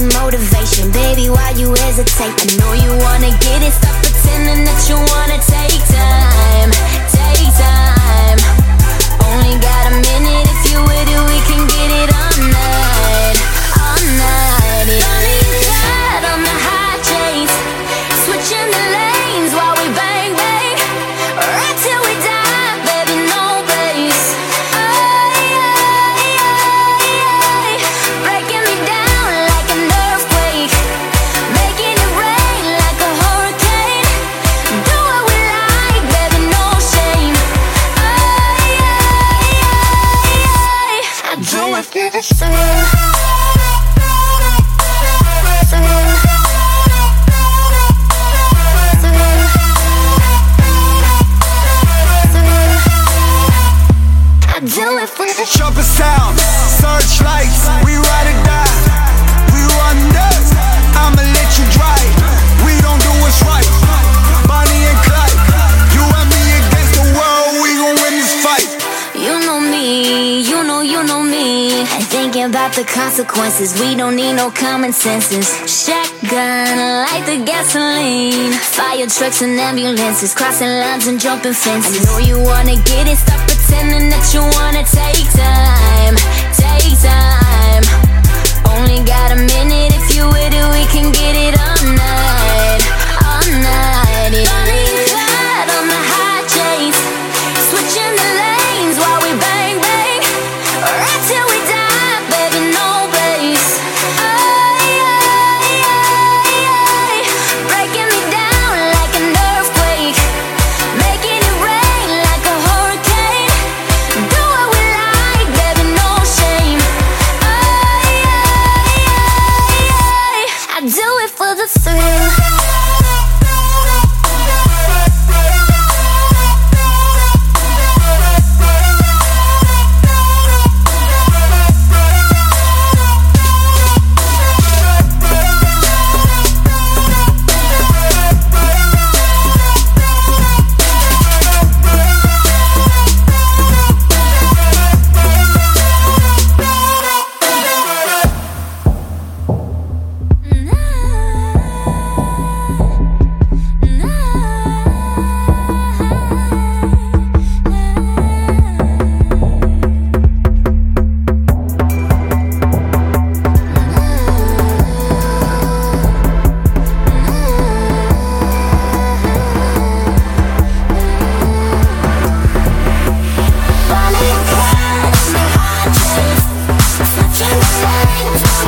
be motivation. Baby, why you hesitate? I know you wanna get it. Stop pretending that you wanna take time Take time. after the sun. do it sound, search lights, we ride. about the consequences. We don't need no common senses. Shotgun, light the gasoline. Fire trucks and ambulances, crossing lines and jumping fences. I know you wanna get it, stop pretending that you wanna take time. Take time. do it for the thrill.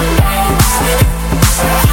Thank you.